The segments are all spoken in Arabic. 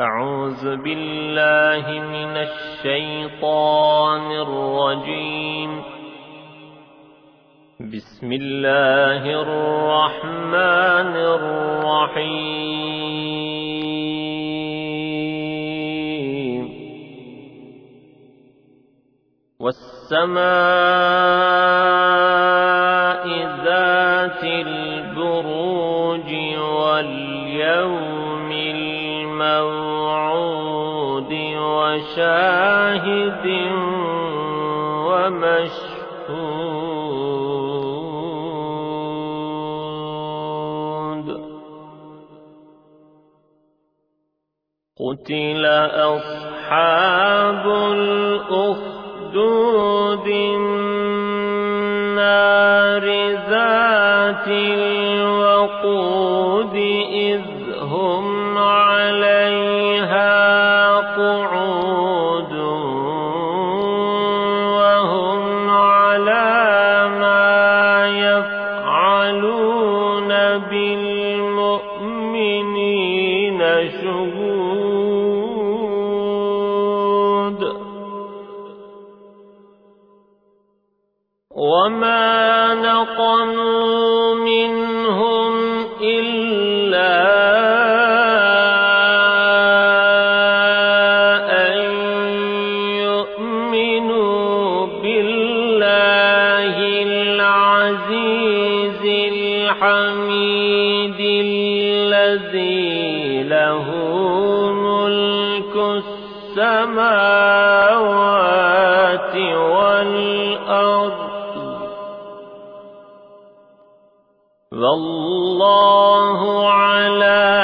أعوذ بالله من الشيطان الرجيم. بسم الله الرحمن الرحيم. والسماء ذات البروج واليوم الموعود. وشاهد ومشهود. قتل أصحاب الأخدود النار ذات الوقود إذ هم بالمؤمنين شهود. وما نقموا الحميد الذي له ملك السماوات والأرض. والله على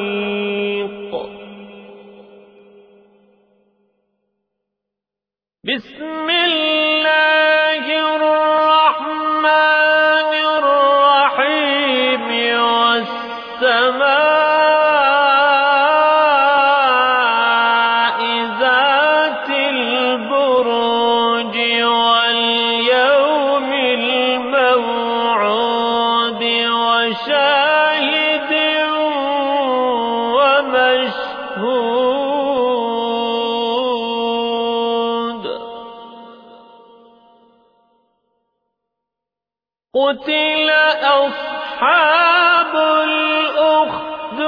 والسماء ذات البروج واليوم الموعود وشاهد ومشهود. قتل أصحاب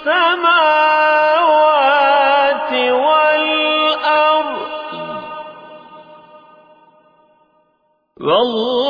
السماوات والأرض. والله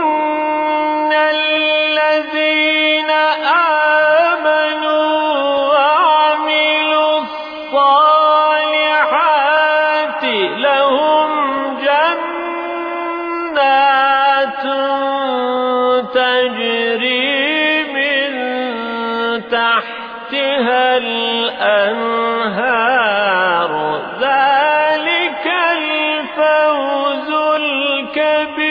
تجري من تحتها الأنهار. ذلك الفوز الكبير.